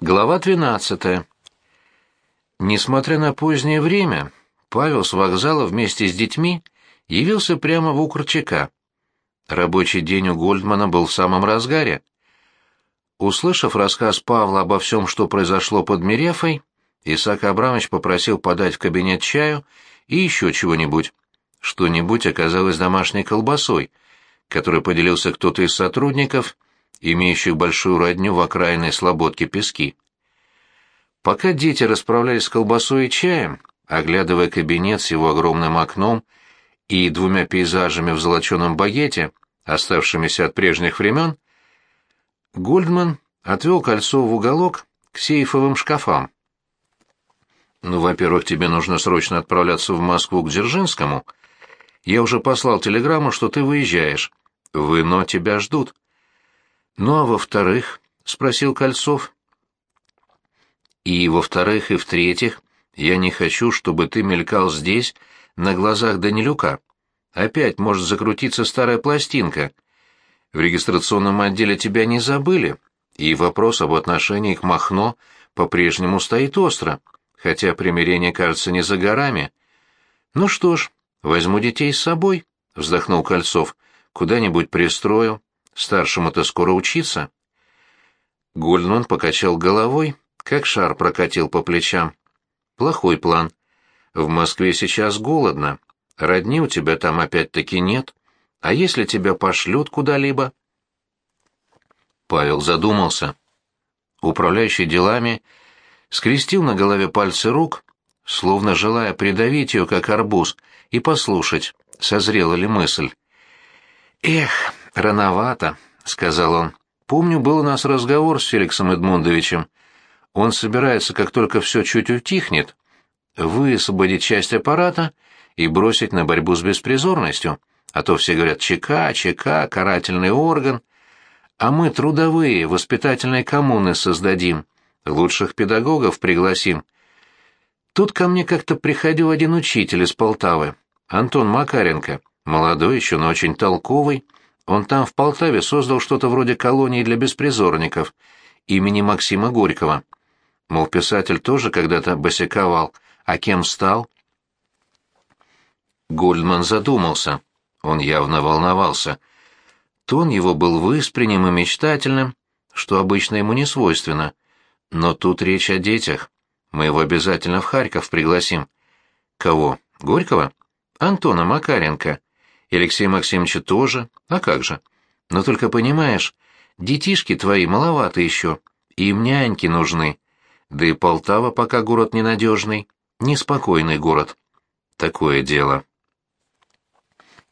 Глава 12. Несмотря на позднее время, Павел с вокзала вместе с детьми явился прямо в Укрчака. Рабочий день у Гольдмана был в самом разгаре. Услышав рассказ Павла обо всем, что произошло под Мерефой, Исаак Абрамович попросил подать в кабинет чаю и еще чего-нибудь. Что-нибудь оказалось домашней колбасой, которой поделился кто-то из сотрудников — имеющих большую родню в окраинной слободке пески. Пока дети расправлялись с колбасой и чаем, оглядывая кабинет с его огромным окном и двумя пейзажами в золоченом багете, оставшимися от прежних времен, Гольдман отвел кольцо в уголок к сейфовым шкафам. «Ну, во-первых, тебе нужно срочно отправляться в Москву к Дзержинскому. Я уже послал телеграмму, что ты выезжаешь. В Ино тебя ждут. «Ну а во-вторых?» — спросил Кольцов. «И во-вторых, и в-третьих, я не хочу, чтобы ты мелькал здесь, на глазах Данилюка. Опять может закрутиться старая пластинка. В регистрационном отделе тебя не забыли, и вопрос об отношении к Махно по-прежнему стоит остро, хотя примирение кажется не за горами. Ну что ж, возьму детей с собой», — вздохнул Кольцов, — «куда-нибудь пристрою». Старшему-то скоро учиться. Гольдман покачал головой, как шар прокатил по плечам. Плохой план. В Москве сейчас голодно. Родни у тебя там опять-таки нет. А если тебя пошлют куда-либо? Павел задумался. Управляющий делами скрестил на голове пальцы рук, словно желая придавить ее, как арбуз, и послушать, созрела ли мысль. «Эх, «Рановато», — сказал он. «Помню, был у нас разговор с Феликсом Эдмундовичем. Он собирается, как только все чуть утихнет, высвободить часть аппарата и бросить на борьбу с беспризорностью. А то все говорят ЧК, ЧК, карательный орган. А мы трудовые, воспитательные коммуны создадим, лучших педагогов пригласим. Тут ко мне как-то приходил один учитель из Полтавы, Антон Макаренко, молодой еще, но очень толковый, он там, в Полтаве, создал что-то вроде колонии для беспризорников имени Максима Горького. Мол, писатель тоже когда-то босиковал, а кем стал? Гольдман задумался. Он явно волновался. Тон его был выспренним и мечтательным, что обычно ему не свойственно. Но тут речь о детях. Мы его обязательно в Харьков пригласим. Кого? Горького? Антона Макаренко. И Алексея Максимовича тоже. А как же? Но только понимаешь, детишки твои маловаты еще, им няньки нужны. Да и Полтава пока город ненадежный, неспокойный город. Такое дело.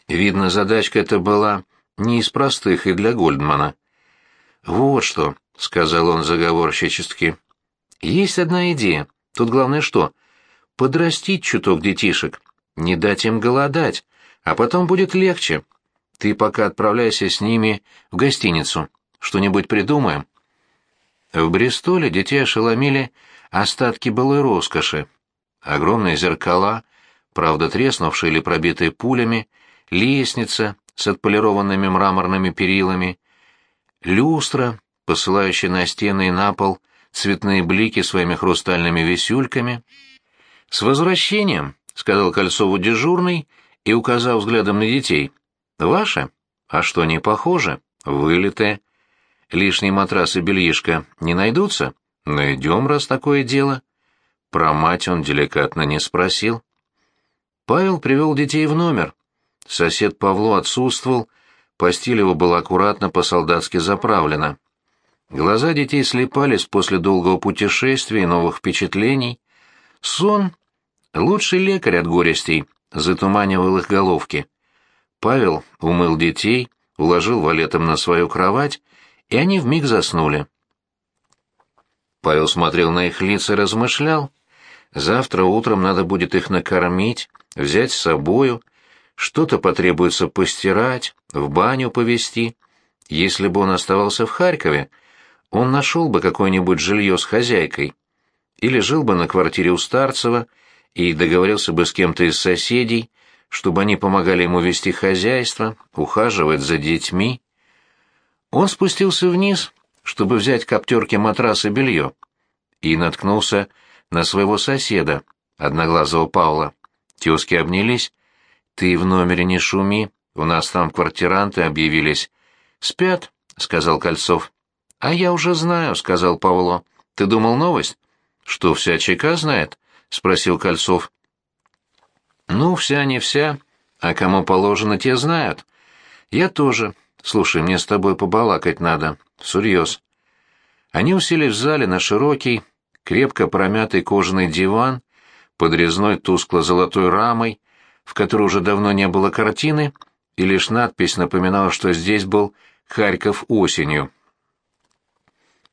Видно, задачка эта была не из простых и для Гольдмана. «Вот что», — сказал он заговорщически. «Есть одна идея. Тут главное что? Подрастить чуток детишек, не дать им голодать, а потом будет легче. Ты пока отправляйся с ними в гостиницу. Что-нибудь придумаем. В Бристоле детей ошеломили остатки былой роскоши. Огромные зеркала, правда треснувшие или пробитые пулями, лестница с отполированными мраморными перилами, люстра, посылающая на стены и на пол цветные блики своими хрустальными висюльками. «С возвращением!» — сказал Кольцову дежурный — и указав взглядом на детей. «Ваши? А что, не похоже? Вылитые. Лишний матрас и бельишко не найдутся? Найдем, раз такое дело». Про мать он деликатно не спросил. Павел привел детей в номер. Сосед Павлу отсутствовал, постель его была аккуратно по-солдатски заправлена. Глаза детей слепались после долгого путешествия и новых впечатлений. Сон — лучший лекарь от горестей, затуманивал их головки. Павел умыл детей, уложил валетом на свою кровать, и они вмиг заснули. Павел смотрел на их лица и размышлял. Завтра утром надо будет их накормить, взять с собою, что-то потребуется постирать, в баню повезти. Если бы он оставался в Харькове, он нашел бы какое-нибудь жилье с хозяйкой. Или жил бы на квартире у Старцева, и договорился бы с кем-то из соседей, чтобы они помогали ему вести хозяйство, ухаживать за детьми. Он спустился вниз, чтобы взять коптерки матрас и белье. и наткнулся на своего соседа, одноглазого Павла. Тезки обнялись. «Ты в номере не шуми, у нас там квартиранты объявились». «Спят», — сказал Кольцов. «А я уже знаю», — сказал Павло. «Ты думал новость?» «Что, вся ЧК знает?» — спросил Кольцов. «Ну, вся не вся, а кому положено, те знают. Я тоже. Слушай, мне с тобой побалакать надо. Сурьез». Они уселись в зале на широкий, крепко промятый кожаный диван, под резной тускло-золотой рамой, в которой уже давно не было картины, и лишь надпись напоминала, что здесь был Харьков осенью.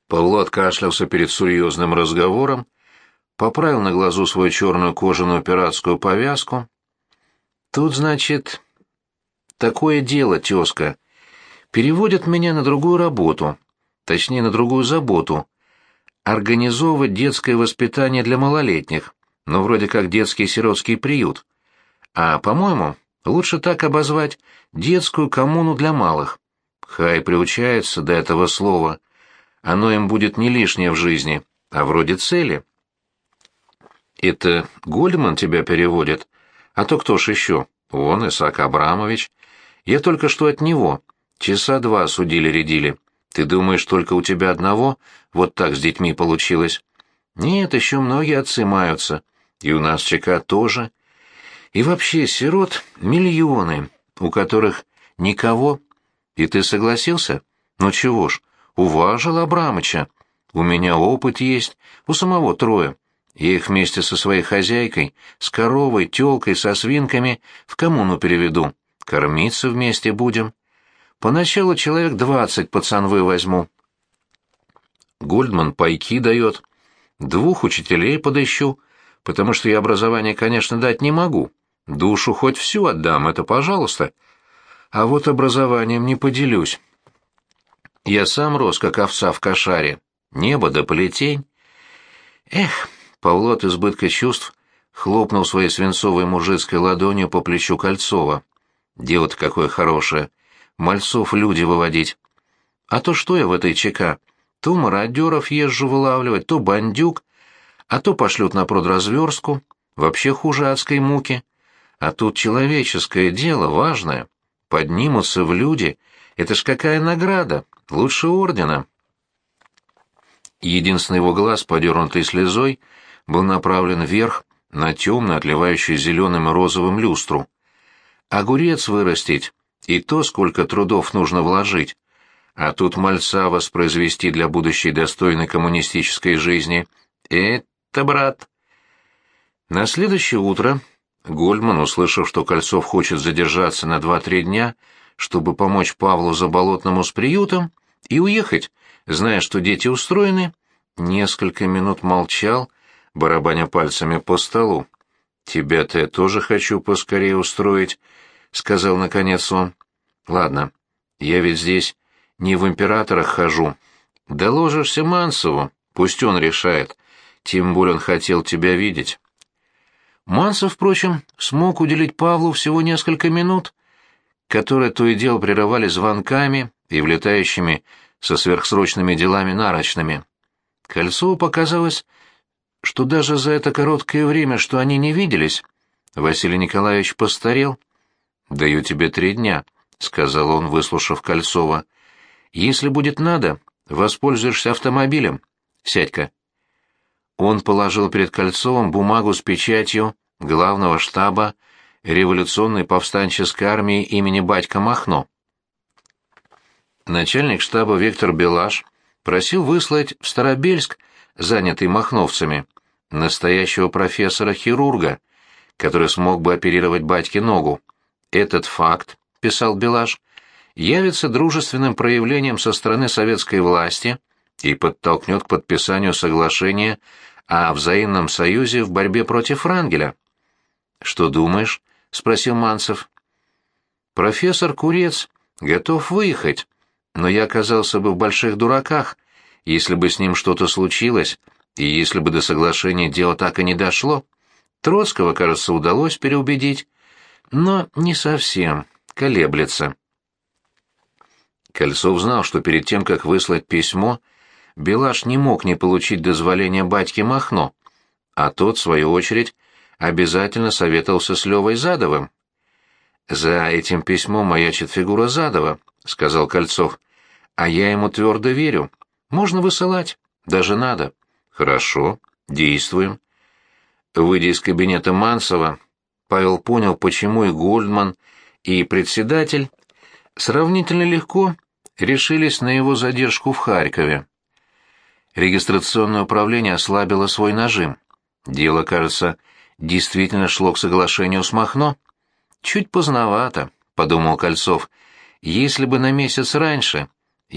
Павло откашлялся перед серьезным разговором, поправил на глазу свою черную кожаную пиратскую повязку. «Тут, значит, такое дело, тезка. Переводят меня на другую работу, точнее, на другую заботу. Организовывать детское воспитание для малолетних, ну, вроде как детский сиротский приют. А, по-моему, лучше так обозвать детскую коммуну для малых. Хай приучается до этого слова — оно им будет не лишнее в жизни, а вроде цели. Это Гольман тебя переводит? А то кто ж еще? Он, Исаак Абрамович. Я только что от него. Часа два судили-редили. Ты думаешь, только у тебя одного вот так с детьми получилось? Нет, еще многие отцы маются. И у нас ЧК тоже. И вообще, сирот миллионы, у которых никого. И ты согласился? Ну чего ж, уважил Абрамыча. У меня опыт есть, у самого трое. Я их вместе со своей хозяйкой, с коровой, тёлкой, со свинками в коммуну переведу. Кормиться вместе будем. Поначалу человек двадцать пацанвы возьму. Гольдман пайки дает. Двух учителей подыщу, потому что я образование, конечно, дать не могу. Душу хоть всю отдам, это пожалуйста. А вот образованием не поделюсь. Я сам рос, как овца в кошаре. Небо да полетень. Эх, Павло от избытка чувств хлопнул своей свинцовой мужицкой ладонью по плечу Кольцова. Дело-то какое хорошее. Мальцов люди выводить. А то что я в этой ЧК? То мародеров езжу вылавливать, то бандюк, а то пошлют на продразверстку. Вообще хуже адской муки. А тут человеческое дело важное. Поднимутся в люди. Это ж какая награда. Лучше ордена. Единственный его глаз, подернутый слезой, был направлен вверх на темно отливающую зеленым и розовым люстру. Огурец вырастить, и то, сколько трудов нужно вложить. А тут мальца воспроизвести для будущей достойной коммунистической жизни. Это, брат. На следующее утро Гольман, услышав, что Кольцов хочет задержаться на два-три дня, чтобы помочь Павлу Заболотному с приютом и уехать, зная, что дети устроены, несколько минут молчал, барабаня пальцами по столу. «Тебя-то я тоже хочу поскорее устроить», — сказал наконец он. «Ладно, я ведь здесь не в императорах хожу. Доложишься Мансову, пусть он решает. Тем более он хотел тебя видеть». Мансов, впрочем, смог уделить Павлу всего несколько минут, которые то и дело прерывали звонками и влетающими со сверхсрочными делами нарочными. Кольцову показалось, что даже за это короткое время, что они не виделись, Василий Николаевич постарел. «Даю тебе три дня», — сказал он, выслушав Кольцова. «Если будет надо, воспользуешься автомобилем. Сядь-ка». Он положил перед Кольцовым бумагу с печатью главного штаба революционной повстанческой армии имени Батька Махно. Начальник штаба Виктор Белаш просил выслать в Старобельск, занятый махновцами, настоящего профессора-хирурга, который смог бы оперировать батьке ногу. Этот факт, писал Белаш, явится дружественным проявлением со стороны советской власти и подтолкнет к подписанию соглашения о взаимном союзе в борьбе против Франгеля. «Что думаешь?» — спросил Манцев. «Профессор Курец готов выехать, но я оказался бы в больших дураках, если бы с ним что-то случилось, и если бы до соглашения дело так и не дошло. Троцкого, кажется, удалось переубедить, но не совсем, колеблется». Кольцов знал, что перед тем, как выслать письмо, Белаш не мог не получить дозволения батьки Махно, а тот, в свою очередь, обязательно советовался с Левой Задовым. «За этим письмом маячит фигура Задова», — сказал Кольцов. «А я ему твердо верю. Можно высылать. Даже надо». «Хорошо. Действуем». Выйдя из кабинета Мансова, Павел понял, почему и Гольдман, и председатель сравнительно легко решились на его задержку в Харькове. Регистрационное управление ослабило свой нажим. Дело, кажется, действительно шло к соглашению с Махно. «Чуть поздновато», — подумал Кольцов. «Если бы на месяц раньше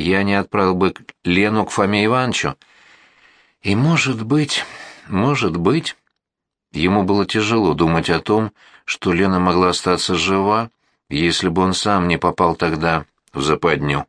я не отправил бы Лену к Фоме Ивановичу. И, может быть, может быть...» Ему было тяжело думать о том, что Лена могла остаться жива, если бы он сам не попал тогда в западню.